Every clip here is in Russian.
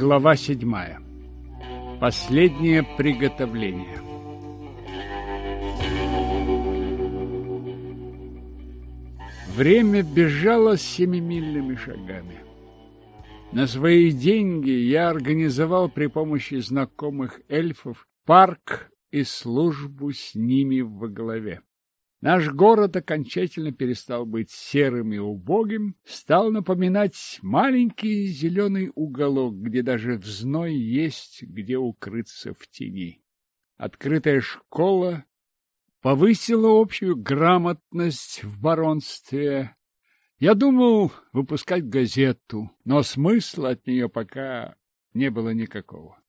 Глава седьмая. Последнее приготовление. Время бежало семимильными шагами. На свои деньги я организовал при помощи знакомых эльфов парк и службу с ними во главе. Наш город окончательно перестал быть серым и убогим, стал напоминать маленький зеленый уголок, где даже в зной есть где укрыться в тени. Открытая школа повысила общую грамотность в баронстве. Я думал выпускать газету, но смысла от нее пока не было никакого.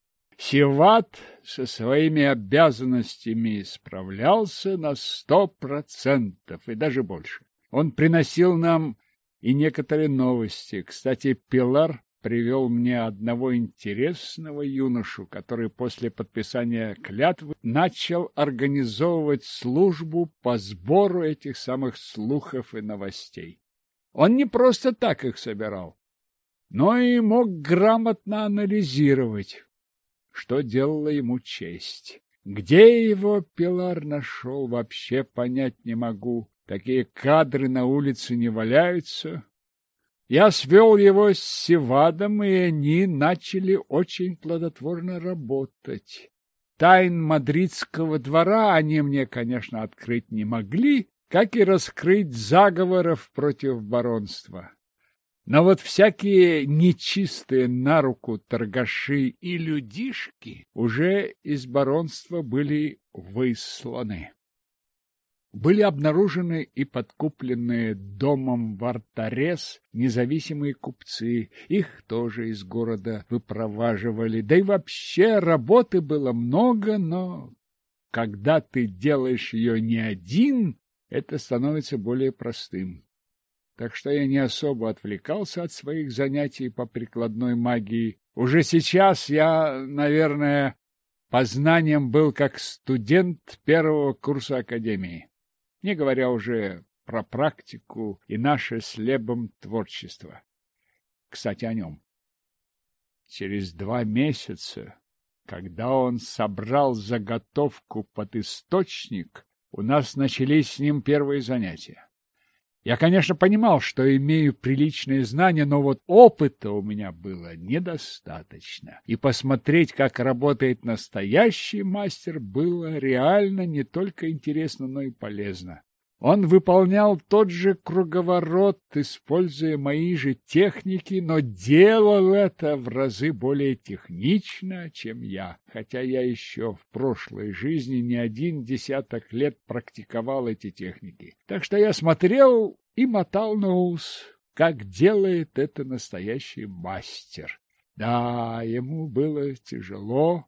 Севат со своими обязанностями справлялся на сто процентов и даже больше. Он приносил нам и некоторые новости. Кстати, Пилар привел мне одного интересного юношу, который после подписания клятвы начал организовывать службу по сбору этих самых слухов и новостей. Он не просто так их собирал, но и мог грамотно анализировать, что делало ему честь. Где его Пилар нашел, вообще понять не могу. Такие кадры на улице не валяются. Я свел его с Севадом, и они начали очень плодотворно работать. Тайн мадридского двора они мне, конечно, открыть не могли, как и раскрыть заговоров против баронства. Но вот всякие нечистые на руку торгаши и людишки уже из баронства были высланы. Были обнаружены и подкупленные домом в Артарес независимые купцы. Их тоже из города выпроваживали. Да и вообще работы было много, но когда ты делаешь ее не один, это становится более простым так что я не особо отвлекался от своих занятий по прикладной магии. Уже сейчас я, наверное, по знаниям был как студент первого курса академии, не говоря уже про практику и наше с творчество. Кстати, о нем. Через два месяца, когда он собрал заготовку под источник, у нас начались с ним первые занятия. Я, конечно, понимал, что имею приличные знания, но вот опыта у меня было недостаточно. И посмотреть, как работает настоящий мастер, было реально не только интересно, но и полезно. Он выполнял тот же круговорот, используя мои же техники, но делал это в разы более технично, чем я, хотя я еще в прошлой жизни не один десяток лет практиковал эти техники. Так что я смотрел и мотал на ус, как делает это настоящий мастер. Да, ему было тяжело,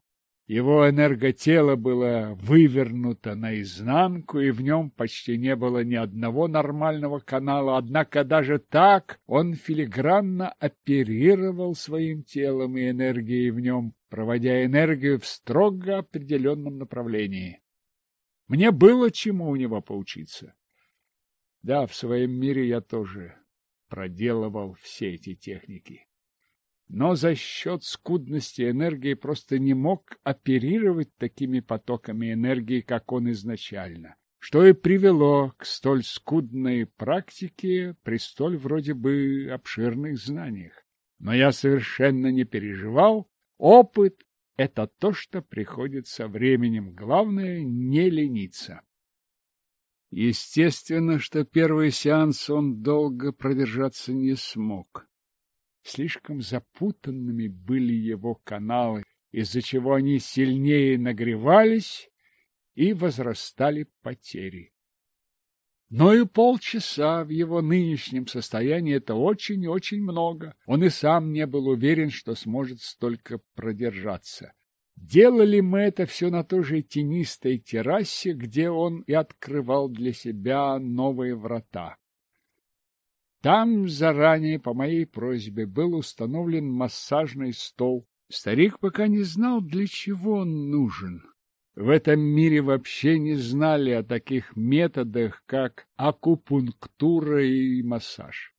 его энерготело было вывернуто наизнанку, и в нем почти не было ни одного нормального канала, однако даже так он филигранно оперировал своим телом и энергией в нем, проводя энергию в строго определенном направлении. Мне было чему у него поучиться. Да, в своем мире я тоже проделывал все эти техники но за счет скудности энергии просто не мог оперировать такими потоками энергии, как он изначально, что и привело к столь скудной практике при столь вроде бы обширных знаниях. Но я совершенно не переживал, опыт — это то, что приходит со временем, главное — не лениться. Естественно, что первый сеанс он долго продержаться не смог. Слишком запутанными были его каналы, из-за чего они сильнее нагревались и возрастали потери. Но и полчаса в его нынешнем состоянии это очень и очень много. Он и сам не был уверен, что сможет столько продержаться. Делали мы это все на той же тенистой террасе, где он и открывал для себя новые врата. Там заранее, по моей просьбе, был установлен массажный стол. Старик пока не знал, для чего он нужен. В этом мире вообще не знали о таких методах, как акупунктура и массаж.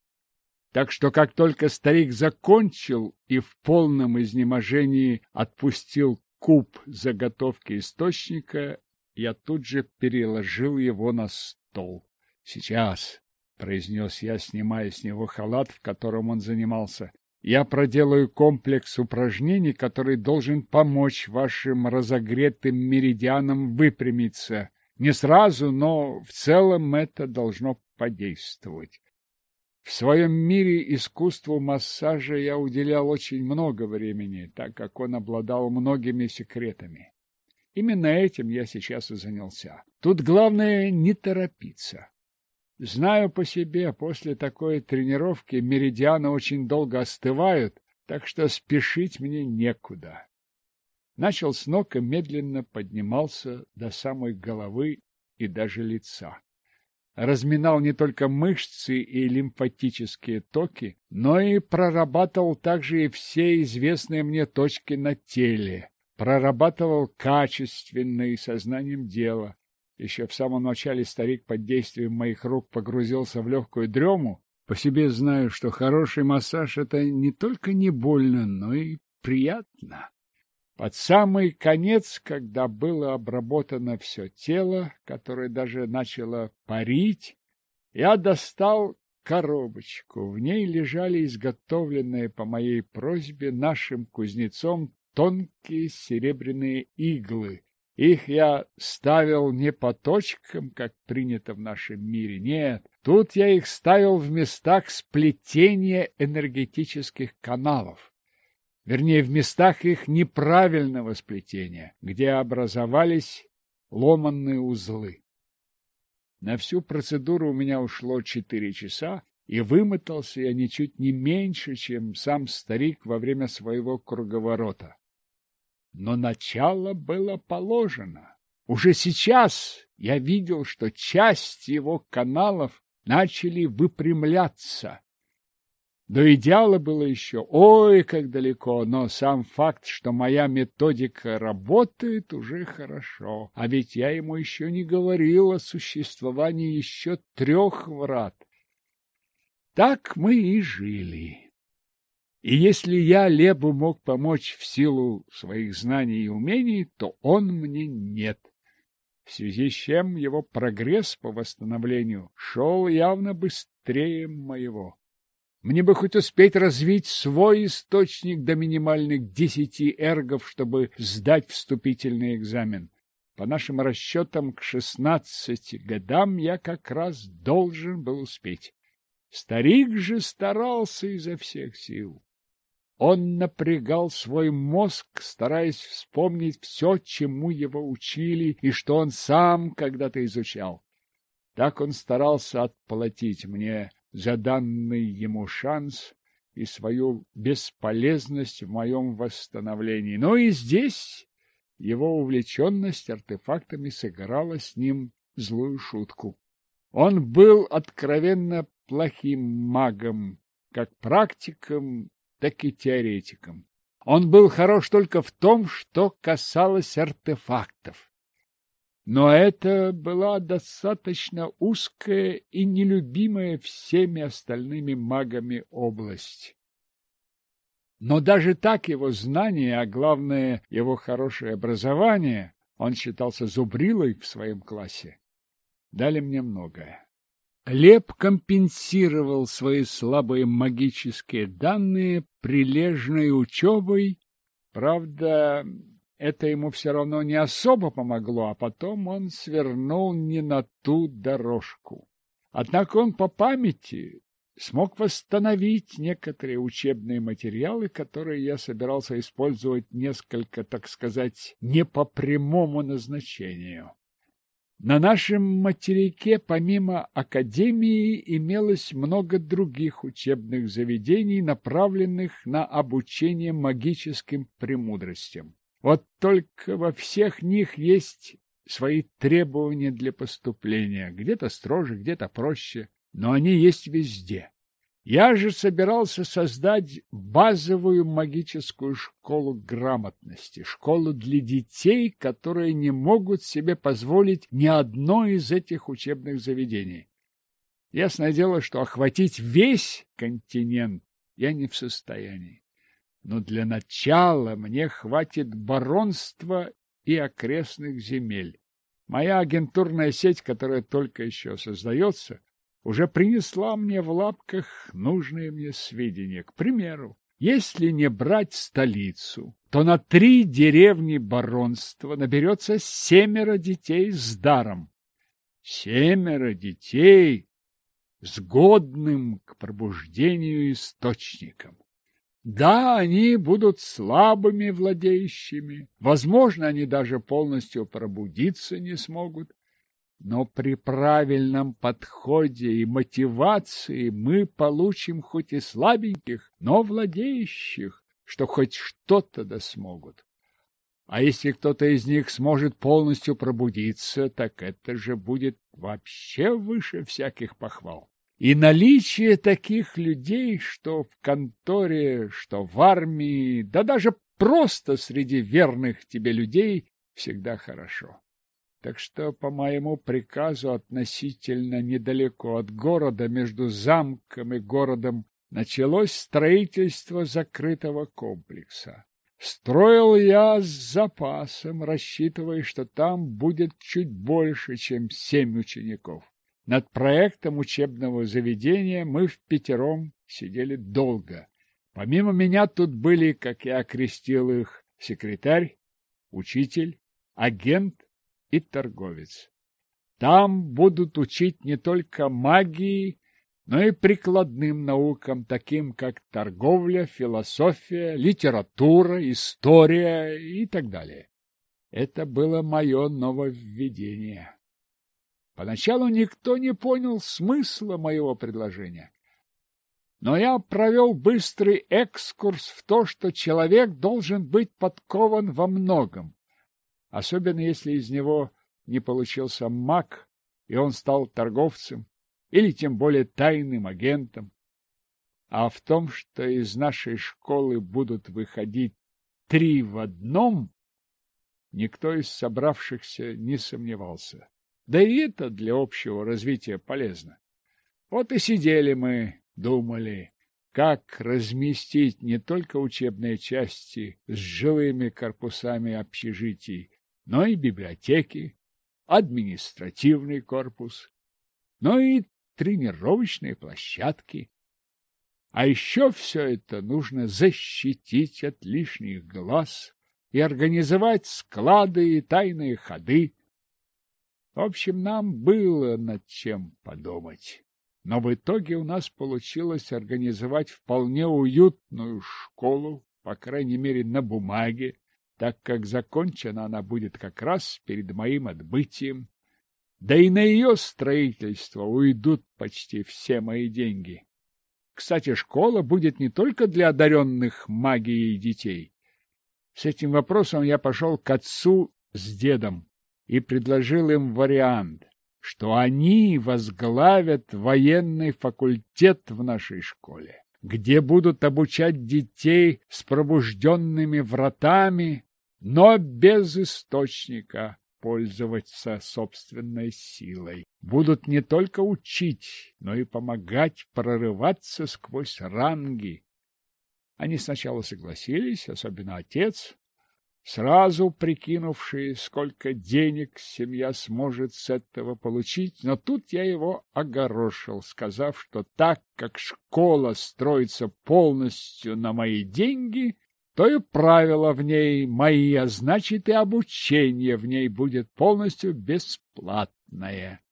Так что как только старик закончил и в полном изнеможении отпустил куб заготовки источника, я тут же переложил его на стол. — Сейчас, — произнес я, снимая с него халат, в котором он занимался, — я проделаю комплекс упражнений, который должен помочь вашим разогретым меридианам выпрямиться. Не сразу, но в целом это должно подействовать. В своем мире искусству массажа я уделял очень много времени, так как он обладал многими секретами. Именно этим я сейчас и занялся. Тут главное не торопиться. Знаю по себе, после такой тренировки меридианы очень долго остывают, так что спешить мне некуда. Начал с ног и медленно поднимался до самой головы и даже лица разминал не только мышцы и лимфатические токи, но и прорабатывал также и все известные мне точки на теле, прорабатывал качественно и сознанием дела. Еще в самом начале старик под действием моих рук погрузился в легкую дрему. По себе знаю, что хороший массаж — это не только не больно, но и приятно. Под самый конец, когда было обработано все тело, которое даже начало парить, я достал коробочку. В ней лежали изготовленные по моей просьбе нашим кузнецом тонкие серебряные иглы. Их я ставил не по точкам, как принято в нашем мире, нет. Тут я их ставил в местах сплетения энергетических каналов вернее, в местах их неправильного сплетения, где образовались ломанные узлы. На всю процедуру у меня ушло четыре часа, и вымотался я ничуть не меньше, чем сам старик во время своего круговорота. Но начало было положено. Уже сейчас я видел, что часть его каналов начали выпрямляться, до идеала было еще ой, как далеко, но сам факт, что моя методика работает, уже хорошо. А ведь я ему еще не говорил о существовании еще трех врат. Так мы и жили. И если я Лебу мог помочь в силу своих знаний и умений, то он мне нет. В связи с чем его прогресс по восстановлению шел явно быстрее моего. Мне бы хоть успеть развить свой источник до минимальных десяти эргов, чтобы сдать вступительный экзамен. По нашим расчетам, к шестнадцати годам я как раз должен был успеть. Старик же старался изо всех сил. Он напрягал свой мозг, стараясь вспомнить все, чему его учили и что он сам когда-то изучал. Так он старался отплатить мне за данный ему шанс и свою бесполезность в моем восстановлении. Но и здесь его увлеченность артефактами сыграла с ним злую шутку. Он был откровенно плохим магом, как практиком, так и теоретиком. Он был хорош только в том, что касалось артефактов. Но это была достаточно узкая и нелюбимая всеми остальными магами область. Но даже так его знания, а главное его хорошее образование, он считался зубрилой в своем классе, дали мне многое. Леп компенсировал свои слабые магические данные прилежной учебой, правда, это ему все равно не особо помогло, а потом он свернул не на ту дорожку. Однако он по памяти смог восстановить некоторые учебные материалы, которые я собирался использовать несколько, так сказать, не по прямому назначению. На нашем материке помимо академии имелось много других учебных заведений, направленных на обучение магическим премудростям. Вот только во всех них есть свои требования для поступления, где-то строже, где-то проще, но они есть везде. Я же собирался создать базовую магическую школу грамотности, школу для детей, которые не могут себе позволить ни одно из этих учебных заведений. Ясное дело, что охватить весь континент я не в состоянии. Но для начала мне хватит баронства и окрестных земель. Моя агентурная сеть, которая только еще создается, уже принесла мне в лапках нужные мне сведения. К примеру, если не брать столицу, то на три деревни баронства наберется семеро детей с даром. Семеро детей с годным к пробуждению источником. Да, они будут слабыми владеющими, возможно, они даже полностью пробудиться не смогут, но при правильном подходе и мотивации мы получим хоть и слабеньких, но владеющих, что хоть что-то да смогут. А если кто-то из них сможет полностью пробудиться, так это же будет вообще выше всяких похвал. И наличие таких людей, что в конторе, что в армии, да даже просто среди верных тебе людей, всегда хорошо. Так что, по моему приказу, относительно недалеко от города, между замком и городом, началось строительство закрытого комплекса. Строил я с запасом, рассчитывая, что там будет чуть больше, чем семь учеников. Над проектом учебного заведения мы в пятером сидели долго. Помимо меня тут были, как я окрестил их, секретарь, учитель, агент и торговец. Там будут учить не только магии, но и прикладным наукам, таким как торговля, философия, литература, история и так далее. Это было мое нововведение. Поначалу никто не понял смысла моего предложения. Но я провел быстрый экскурс в то, что человек должен быть подкован во многом, особенно если из него не получился маг, и он стал торговцем, или тем более тайным агентом. А в том, что из нашей школы будут выходить три в одном, никто из собравшихся не сомневался. Да и это для общего развития полезно. Вот и сидели мы, думали, как разместить не только учебные части с жилыми корпусами общежитий, но и библиотеки, административный корпус, но и тренировочные площадки. А еще все это нужно защитить от лишних глаз и организовать склады и тайные ходы, в общем, нам было над чем подумать. Но в итоге у нас получилось организовать вполне уютную школу, по крайней мере, на бумаге, так как закончена она будет как раз перед моим отбытием. Да и на ее строительство уйдут почти все мои деньги. Кстати, школа будет не только для одаренных магией детей. С этим вопросом я пошел к отцу с дедом и предложил им вариант, что они возглавят военный факультет в нашей школе, где будут обучать детей с пробужденными вратами, но без источника пользоваться собственной силой. Будут не только учить, но и помогать прорываться сквозь ранги. Они сначала согласились, особенно отец, сразу прикинувший, сколько денег семья сможет с этого получить, но тут я его огорошил, сказав, что так как школа строится полностью на мои деньги, то и правила в ней мои, а значит и обучение в ней будет полностью бесплатное.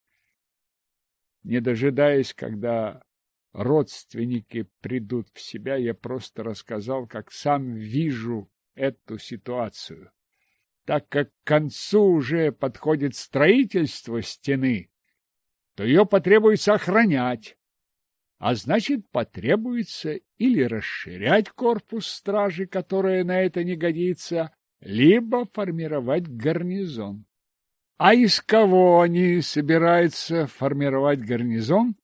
Не дожидаясь, когда родственники придут в себя, я просто рассказал, как сам вижу эту ситуацию. Так как к концу уже подходит строительство стены, то ее потребуется охранять, а значит, потребуется или расширять корпус стражи, которая на это не годится, либо формировать гарнизон. А из кого они собираются формировать гарнизон?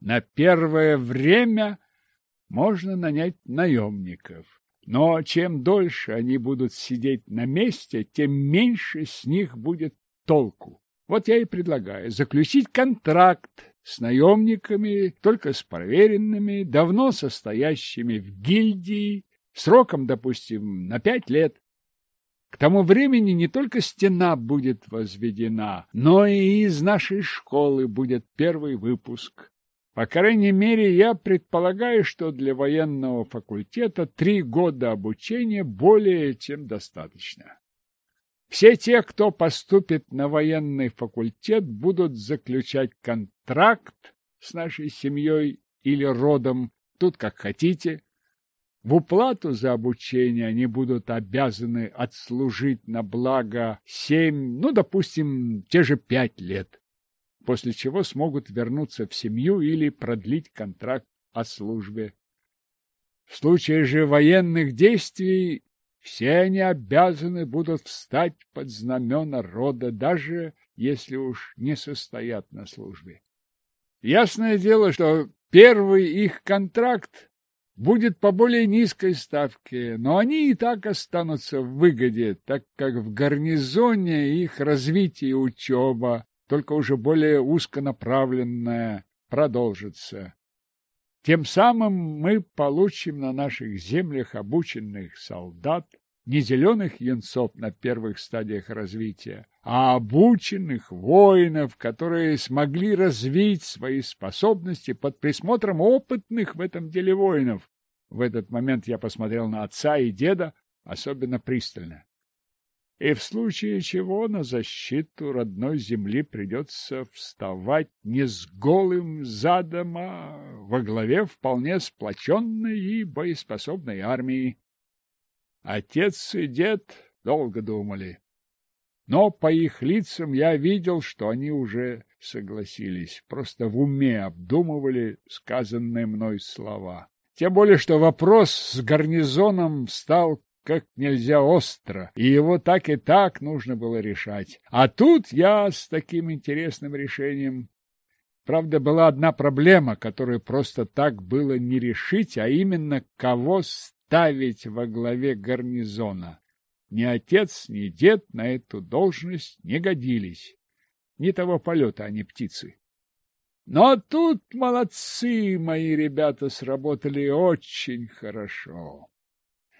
На первое время можно нанять наемников. Но чем дольше они будут сидеть на месте, тем меньше с них будет толку. Вот я и предлагаю заключить контракт с наемниками, только с проверенными, давно состоящими в гильдии, сроком, допустим, на пять лет. К тому времени не только стена будет возведена, но и из нашей школы будет первый выпуск. По крайней мере, я предполагаю, что для военного факультета три года обучения более чем достаточно. Все те, кто поступит на военный факультет, будут заключать контракт с нашей семьей или родом, тут как хотите. В уплату за обучение они будут обязаны отслужить на благо семь, ну, допустим, те же пять лет, после чего смогут вернуться в семью или продлить контракт о службе. В случае же военных действий все они обязаны будут встать под знамена рода, даже если уж не состоят на службе. Ясное дело, что первый их контракт будет по более низкой ставке, но они и так останутся в выгоде, так как в гарнизоне их развитие и учеба, только уже более узконаправленная, продолжится. Тем самым мы получим на наших землях обученных солдат, не зеленых янцов на первых стадиях развития, а обученных воинов, которые смогли развить свои способности под присмотром опытных в этом деле воинов. В этот момент я посмотрел на отца и деда особенно пристально и в случае чего на защиту родной земли придется вставать не с голым задом, а во главе вполне сплоченной и боеспособной армии. Отец и дед долго думали, но по их лицам я видел, что они уже согласились, просто в уме обдумывали сказанные мной слова. Тем более, что вопрос с гарнизоном стал как нельзя остро, и его так и так нужно было решать. А тут я с таким интересным решением. Правда, была одна проблема, которую просто так было не решить, а именно кого ставить во главе гарнизона. Ни отец, ни дед на эту должность не годились. Ни того полета они птицы. Но тут молодцы мои ребята сработали очень хорошо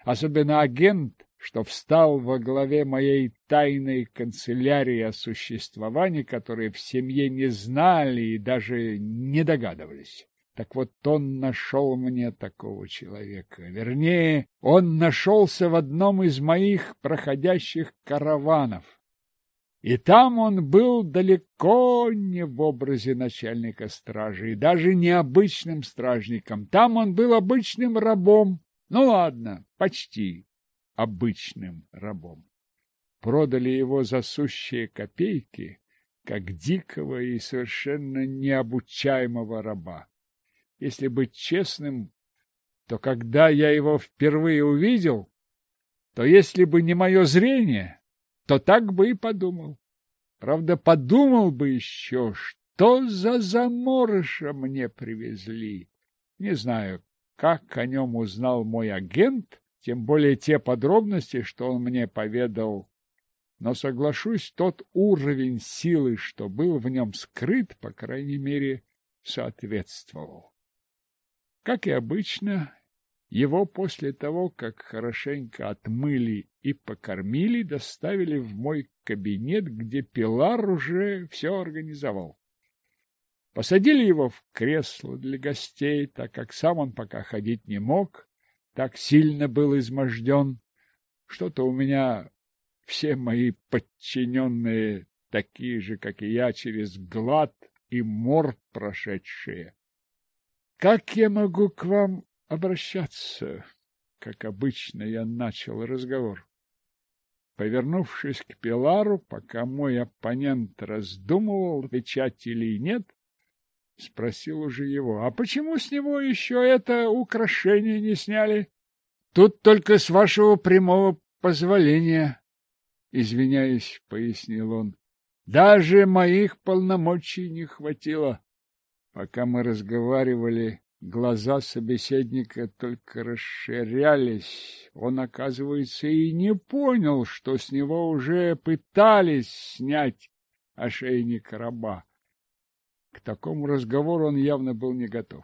особенно агент, что встал во главе моей тайной канцелярии, о существовании которой в семье не знали и даже не догадывались. Так вот он нашел мне такого человека. Вернее, он нашелся в одном из моих проходящих караванов. И там он был далеко не в образе начальника стражи, и даже не обычным стражником. Там он был обычным рабом, ну ладно, почти обычным рабом. Продали его за сущие копейки, как дикого и совершенно необучаемого раба. Если быть честным, то когда я его впервые увидел, то если бы не мое зрение, то так бы и подумал. Правда, подумал бы еще, что за заморыша мне привезли. Не знаю, как о нем узнал мой агент, тем более те подробности, что он мне поведал. Но, соглашусь, тот уровень силы, что был в нем скрыт, по крайней мере, соответствовал. Как и обычно, его после того, как хорошенько отмыли и покормили, доставили в мой кабинет, где Пилар уже все организовал. Посадили его в кресло для гостей, так как сам он пока ходить не мог, так сильно был изможден. Что-то у меня все мои подчиненные такие же, как и я, через глад и морд прошедшие. Как я могу к вам обращаться? Как обычно я начал разговор. Повернувшись к Пилару, пока мой оппонент раздумывал, отвечать или нет, — спросил уже его. — А почему с него еще это украшение не сняли? — Тут только с вашего прямого позволения, — извиняюсь, — пояснил он. — Даже моих полномочий не хватило. Пока мы разговаривали, глаза собеседника только расширялись. Он, оказывается, и не понял, что с него уже пытались снять ошейник раба. К такому разговору он явно был не готов.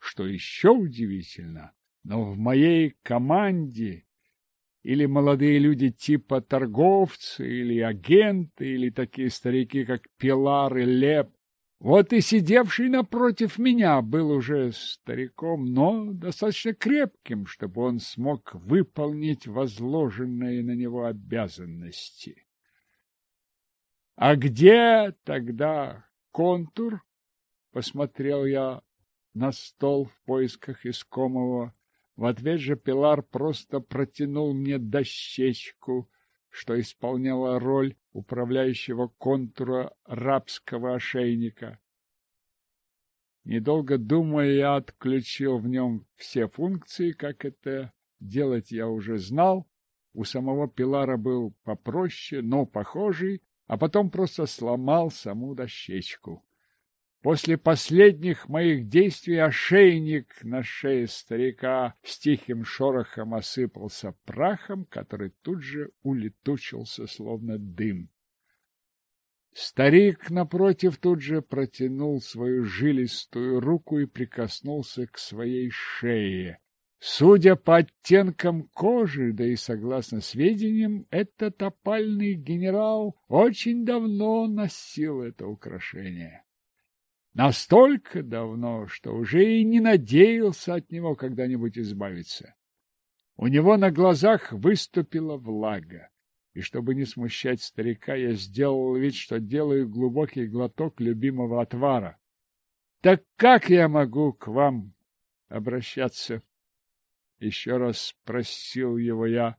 Что еще удивительно, но в моей команде или молодые люди типа торговцы, или агенты, или такие старики, как Пилар и Леп. Вот и сидевший напротив меня был уже стариком, но достаточно крепким, чтобы он смог выполнить возложенные на него обязанности. А где тогда контур? Посмотрел я на стол в поисках искомого. В ответ же Пилар просто протянул мне дощечку, что исполняла роль управляющего контура рабского ошейника. Недолго думая, я отключил в нем все функции, как это делать я уже знал. У самого Пилара был попроще, но похожий, а потом просто сломал саму дощечку. После последних моих действий ошейник на шее старика с тихим шорохом осыпался прахом, который тут же улетучился, словно дым. Старик, напротив, тут же протянул свою жилистую руку и прикоснулся к своей шее. Судя по оттенкам кожи, да и согласно сведениям, этот опальный генерал очень давно носил это украшение. Настолько давно, что уже и не надеялся от него когда-нибудь избавиться. У него на глазах выступила влага, и чтобы не смущать старика, я сделал вид, что делаю глубокий глоток любимого отвара. — Так как я могу к вам обращаться? — еще раз спросил его я,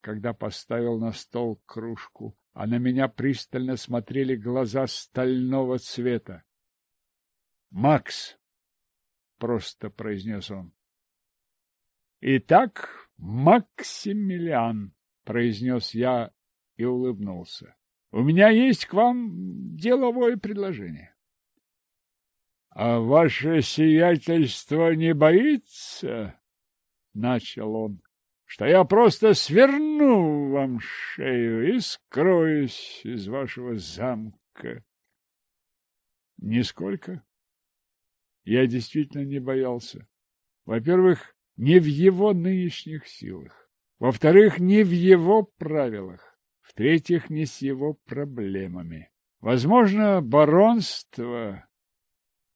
когда поставил на стол кружку, а на меня пристально смотрели глаза стального цвета. Макс, — просто произнес он. — Итак, Максимилиан, — произнес я и улыбнулся. — У меня есть к вам деловое предложение. — А ваше сиятельство не боится, — начал он, — что я просто сверну вам шею и скроюсь из вашего замка? — Нисколько, я действительно не боялся. Во-первых, не в его нынешних силах. Во-вторых, не в его правилах. В-третьих, не с его проблемами. Возможно, баронство —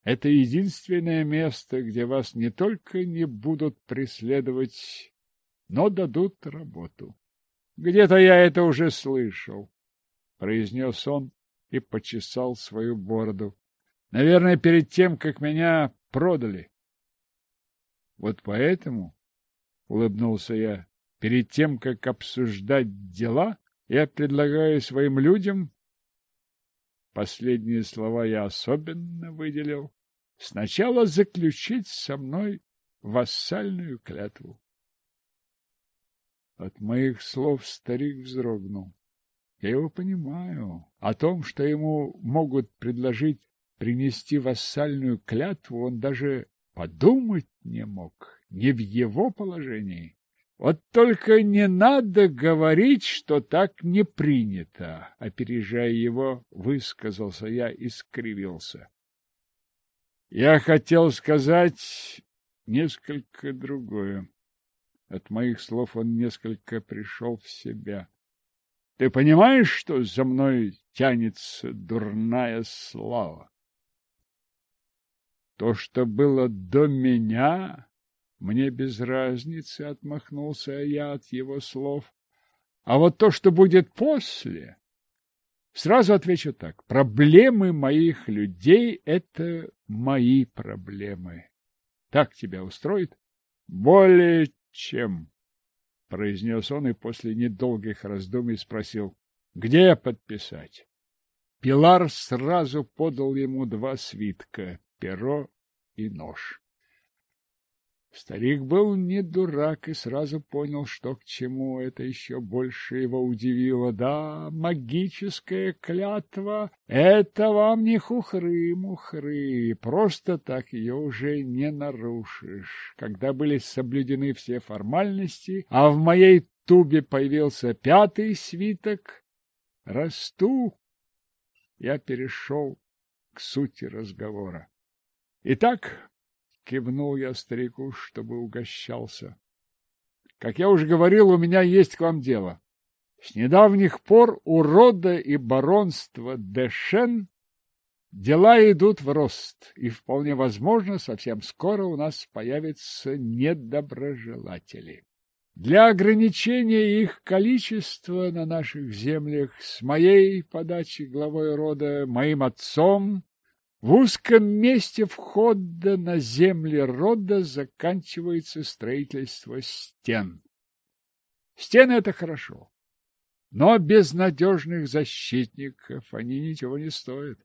это единственное место, где вас не только не будут преследовать, но дадут работу. Где-то я это уже слышал, — произнес он и почесал свою бороду. Наверное, перед тем, как меня продали. Вот поэтому, — улыбнулся я, — перед тем, как обсуждать дела, я предлагаю своим людям, последние слова я особенно выделил, сначала заключить со мной вассальную клятву. От моих слов старик вздрогнул. Я его понимаю. О том, что ему могут предложить принести вассальную клятву он даже подумать не мог, не в его положении. Вот только не надо говорить, что так не принято, опережая его, высказался я и скривился. Я хотел сказать несколько другое. От моих слов он несколько пришел в себя. Ты понимаешь, что за мной тянется дурная слава? То, что было до меня, мне без разницы, отмахнулся я от его слов. А вот то, что будет после, сразу отвечу так. Проблемы моих людей — это мои проблемы. Так тебя устроит? Более чем, — произнес он и после недолгих раздумий спросил, — где подписать? Пилар сразу подал ему два свитка перо и нож. Старик был не дурак и сразу понял, что к чему это еще больше его удивило. Да, магическая клятва — это вам не хухры-мухры, просто так ее уже не нарушишь. Когда были соблюдены все формальности, а в моей тубе появился пятый свиток, расту я перешел к сути разговора. Итак, кивнул я старику, чтобы угощался. Как я уже говорил, у меня есть к вам дело. С недавних пор у рода и баронства Дэшен дела идут в рост, и вполне возможно, совсем скоро у нас появятся недоброжелатели. Для ограничения их количества на наших землях с моей подачи главой рода, моим отцом, в узком месте входа на земли рода заканчивается строительство стен. Стены — это хорошо, но без надежных защитников они ничего не стоят.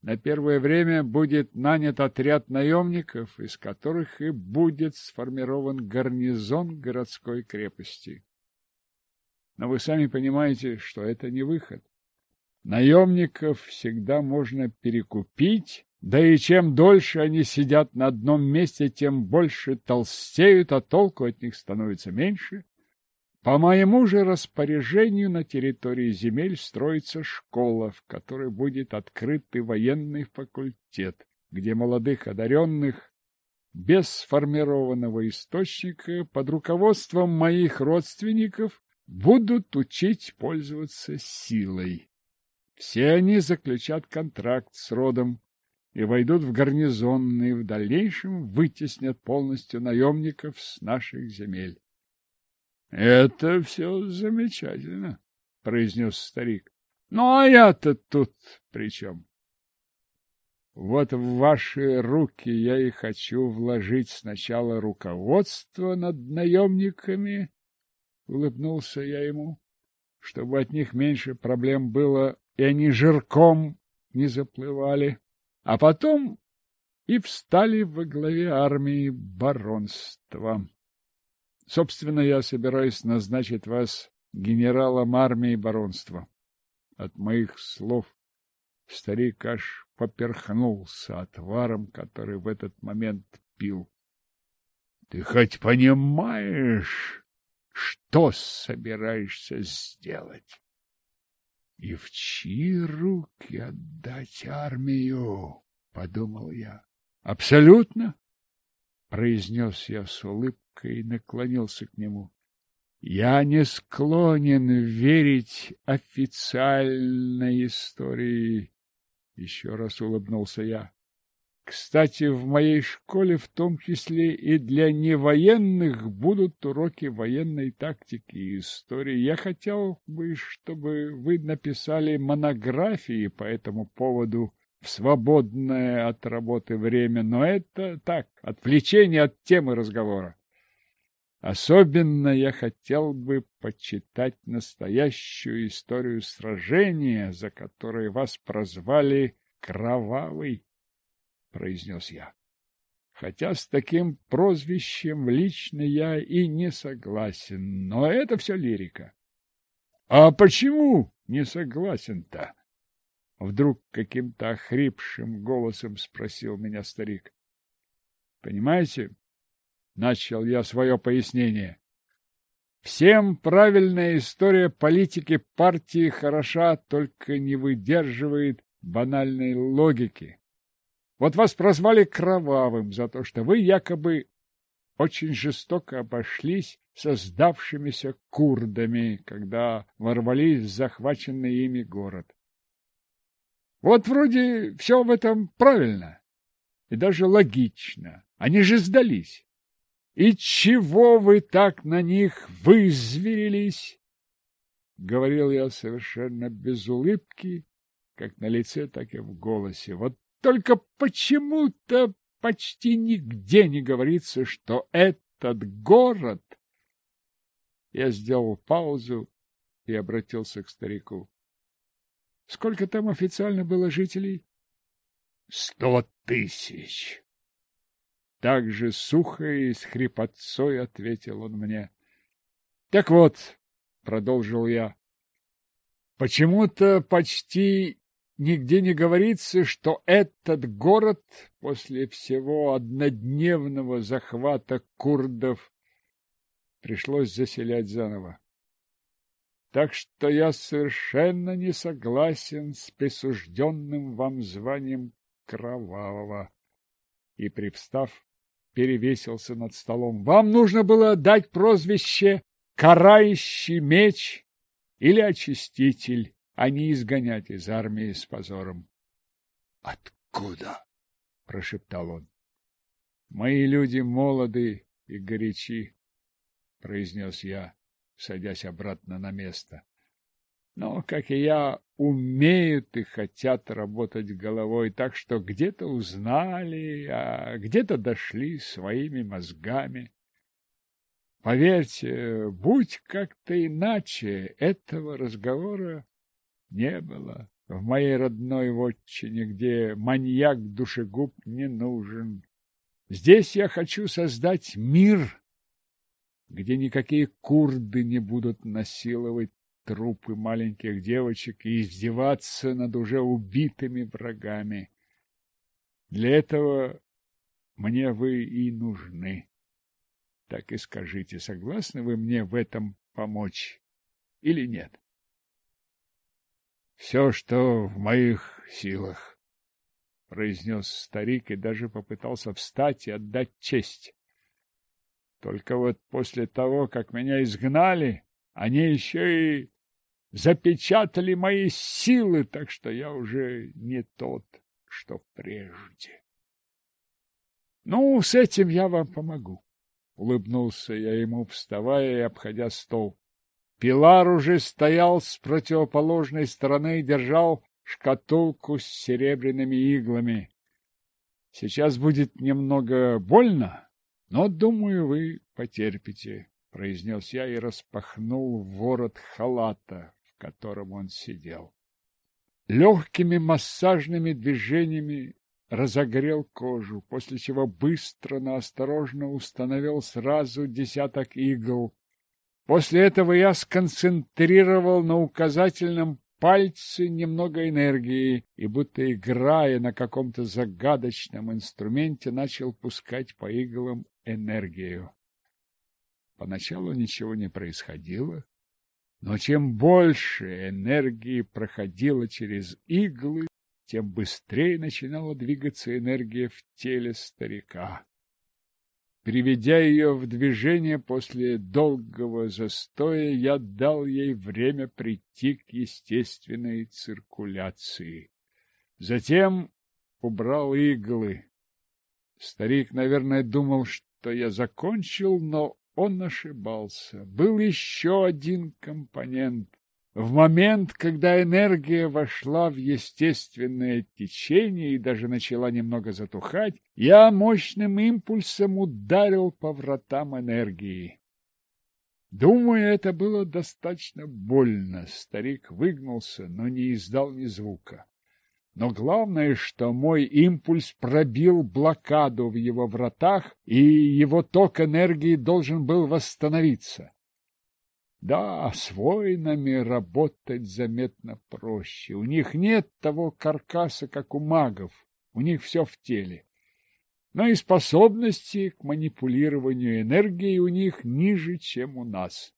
На первое время будет нанят отряд наемников, из которых и будет сформирован гарнизон городской крепости. Но вы сами понимаете, что это не выход. Наемников всегда можно перекупить, да и чем дольше они сидят на одном месте, тем больше толстеют, а толку от них становится меньше. По моему же распоряжению на территории земель строится школа, в которой будет открытый военный факультет, где молодых одаренных без сформированного источника под руководством моих родственников будут учить пользоваться силой. Все они заключат контракт с родом и войдут в гарнизон, и в дальнейшем вытеснят полностью наемников с наших земель. — Это все замечательно, — произнес старик. — Ну, а я-то тут при чем? Вот в ваши руки я и хочу вложить сначала руководство над наемниками, — улыбнулся я ему, — чтобы от них меньше проблем было и они жирком не заплывали, а потом и встали во главе армии баронства. Собственно, я собираюсь назначить вас генералом армии баронства. От моих слов старик аж поперхнулся отваром, который в этот момент пил. — Ты хоть понимаешь, что собираешься сделать? И в чьи руки отдать армию? — подумал я. — Абсолютно, — произнес я с улыбкой и наклонился к нему. Я не склонен верить официальной истории. Еще раз улыбнулся я. Кстати, в моей школе в том числе и для невоенных будут уроки военной тактики и истории. Я хотел бы, чтобы вы написали монографии по этому поводу в свободное от работы время, но это так, отвлечение от темы разговора. Особенно я хотел бы почитать настоящую историю сражения, за которое вас прозвали «Кровавый» произнес я. Хотя с таким прозвищем лично я и не согласен, но это все лирика. — А почему не согласен-то? Вдруг каким-то охрипшим голосом спросил меня старик. — Понимаете, начал я свое пояснение. Всем правильная история политики партии хороша, только не выдерживает банальной логики. Вот вас прозвали кровавым за то, что вы якобы очень жестоко обошлись со сдавшимися курдами, когда ворвались в захваченный ими город. Вот вроде все в этом правильно и даже логично. Они же сдались. И чего вы так на них вызверились? Говорил я совершенно без улыбки, как на лице, так и в голосе. Вот только почему-то почти нигде не говорится, что этот город... Я сделал паузу и обратился к старику. Сколько там официально было жителей? Сто тысяч. Так же сухо и с хрипотцой ответил он мне. Так вот, продолжил я, почему-то почти нигде не говорится, что этот город после всего однодневного захвата курдов пришлось заселять заново. так что я совершенно не согласен с присужденным вам званием кровавого. И, привстав, перевесился над столом. Вам нужно было дать прозвище «карающий меч» или «очиститель», а не изгонять из армии с позором. — Откуда? — прошептал он. — Мои люди молоды и горячи, — произнес я, садясь обратно на место. Но, как и я, умеют и хотят работать головой, так что где-то узнали, а где-то дошли своими мозгами. Поверьте, будь как-то иначе, этого разговора не было в моей родной вотчине, где маньяк-душегуб не нужен. Здесь я хочу создать мир, где никакие курды не будут насиловать трупы маленьких девочек и издеваться над уже убитыми врагами. Для этого мне вы и нужны. Так и скажите, согласны вы мне в этом помочь или нет? Все, что в моих силах, произнес старик и даже попытался встать и отдать честь. Только вот после того, как меня изгнали, они еще и запечатали мои силы, так что я уже не тот, что прежде. Ну, с этим я вам помогу. Улыбнулся я ему, вставая и обходя стол. Пилар уже стоял с противоположной стороны и держал шкатулку с серебряными иглами. Сейчас будет немного больно, но, думаю, вы потерпите, — произнес я и распахнул ворот халата, в котором он сидел. Легкими массажными движениями разогрел кожу, после чего быстро, но осторожно установил сразу десяток игл. После этого я сконцентрировал на указательном пальце немного энергии и, будто играя на каком-то загадочном инструменте, начал пускать по иглам энергию. Поначалу ничего не происходило, но чем больше энергии проходило через иглы, тем быстрее начинала двигаться энергия в теле старика. Приведя ее в движение после долгого застоя, я дал ей время прийти к естественной циркуляции. Затем убрал иглы. Старик, наверное, думал, что я закончил, но он ошибался. Был еще один компонент. В момент, когда энергия вошла в естественное течение и даже начала немного затухать, я мощным импульсом ударил по вратам энергии. Думаю, это было достаточно больно. Старик выгнулся, но не издал ни звука. Но главное, что мой импульс пробил блокаду в его вратах, и его ток энергии должен был восстановиться. Да, с воинами работать заметно проще. У них нет того каркаса, как у магов. У них все в теле. Но и способности к манипулированию энергией у них ниже, чем у нас.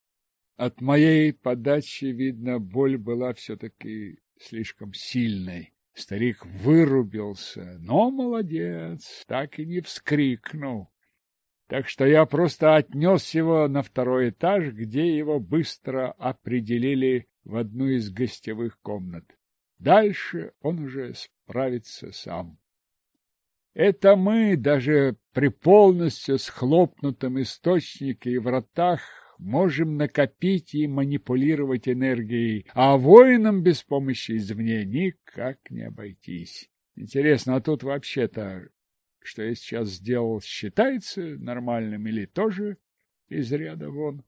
От моей подачи, видно, боль была все-таки слишком сильной. Старик вырубился, но молодец, так и не вскрикнул. Так что я просто отнес его на второй этаж, где его быстро определили в одну из гостевых комнат. Дальше он уже справится сам. Это мы, даже при полностью схлопнутом источнике и вратах, можем накопить и манипулировать энергией, а воинам без помощи извне никак не обойтись. Интересно, а тут вообще-то, что я сейчас сделал, считается нормальным или тоже из ряда вон?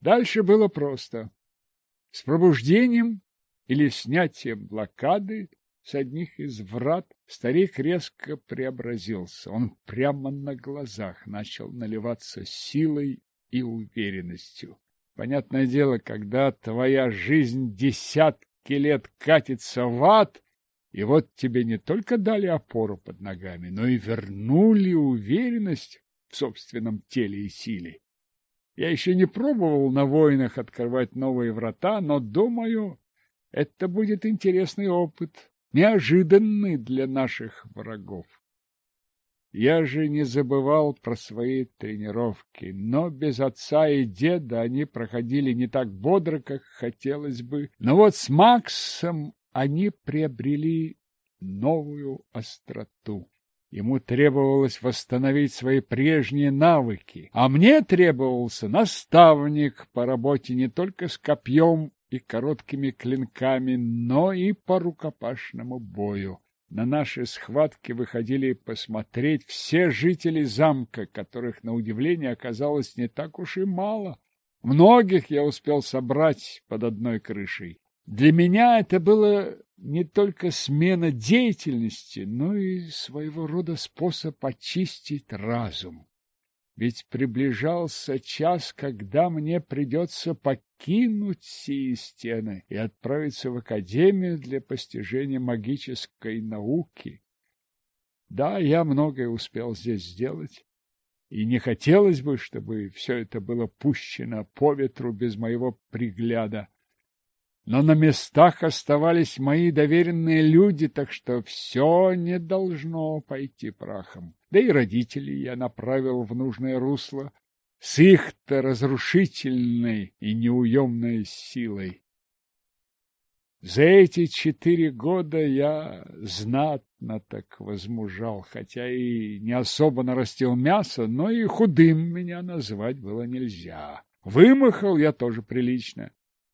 Дальше было просто. С пробуждением или снятием блокады с одних из врат старик резко преобразился. Он прямо на глазах начал наливаться силой и уверенностью. Понятное дело, когда твоя жизнь десятки лет катится в ад, и вот тебе не только дали опору под ногами, но и вернули уверенность в собственном теле и силе. Я еще не пробовал на войнах открывать новые врата, но, думаю, это будет интересный опыт, неожиданный для наших врагов. Я же не забывал про свои тренировки, но без отца и деда они проходили не так бодро, как хотелось бы. Но вот с Максом они приобрели новую остроту. Ему требовалось восстановить свои прежние навыки, а мне требовался наставник по работе не только с копьем и короткими клинками, но и по рукопашному бою. На наши схватки выходили посмотреть все жители замка, которых, на удивление, оказалось не так уж и мало. Многих я успел собрать под одной крышей. Для меня это было не только смена деятельности, но и своего рода способ очистить разум. Ведь приближался час, когда мне придется покинуть сии стены и отправиться в Академию для постижения магической науки. Да, я многое успел здесь сделать, и не хотелось бы, чтобы все это было пущено по ветру без моего пригляда. Но на местах оставались мои доверенные люди, так что все не должно пойти прахом. Да и родителей я направил в нужное русло с их-то разрушительной и неуемной силой. За эти четыре года я знатно так возмужал, хотя и не особо нарастил мясо, но и худым меня назвать было нельзя. Вымахал я тоже прилично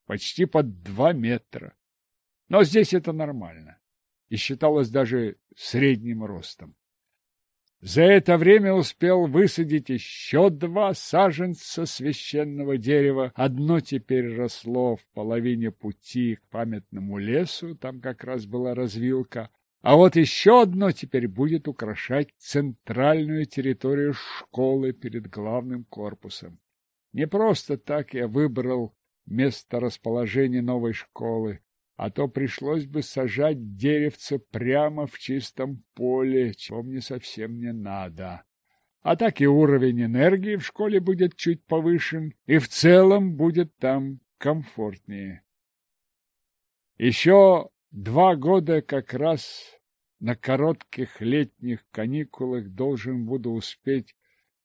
почти под два метра. Но здесь это нормально и считалось даже средним ростом. За это время успел высадить еще два саженца священного дерева. Одно теперь росло в половине пути к памятному лесу, там как раз была развилка, а вот еще одно теперь будет украшать центральную территорию школы перед главным корпусом. Не просто так я выбрал место расположения новой школы, а то пришлось бы сажать деревце прямо в чистом поле, чего мне совсем не надо. А так и уровень энергии в школе будет чуть повышен, и в целом будет там комфортнее. Еще два года как раз на коротких летних каникулах должен буду успеть,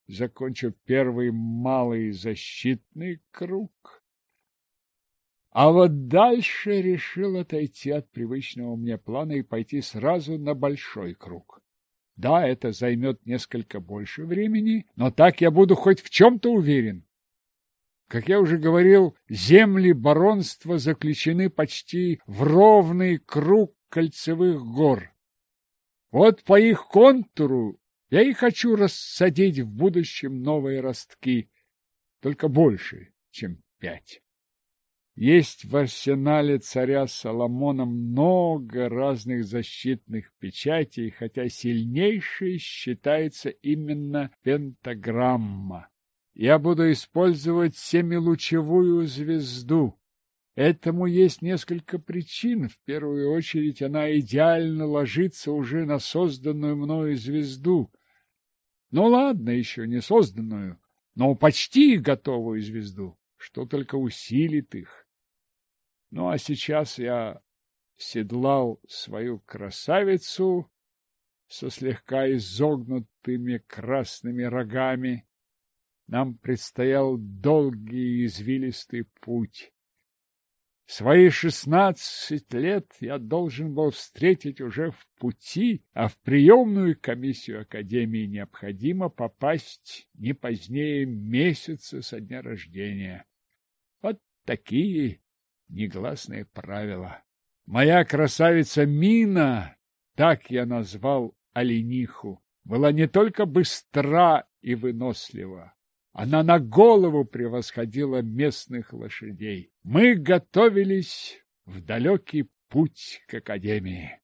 закончив первый малый защитный круг а вот дальше решил отойти от привычного мне плана и пойти сразу на большой круг. Да, это займет несколько больше времени, но так я буду хоть в чем-то уверен. Как я уже говорил, земли баронства заключены почти в ровный круг кольцевых гор. Вот по их контуру я и хочу рассадить в будущем новые ростки, только больше, чем пять. Есть в арсенале царя Соломона много разных защитных печатей, хотя сильнейшей считается именно пентаграмма. Я буду использовать семилучевую звезду. Этому есть несколько причин. В первую очередь она идеально ложится уже на созданную мною звезду. Ну ладно, еще не созданную, но почти готовую звезду, что только усилит их. Ну, а сейчас я седлал свою красавицу со слегка изогнутыми красными рогами. Нам предстоял долгий и извилистый путь. Свои шестнадцать лет я должен был встретить уже в пути, а в приемную комиссию Академии необходимо попасть не позднее месяца со дня рождения. Такие негласные правила. Моя красавица Мина, так я назвал олениху, была не только быстра и вынослива, она на голову превосходила местных лошадей. Мы готовились в далекий путь к академии.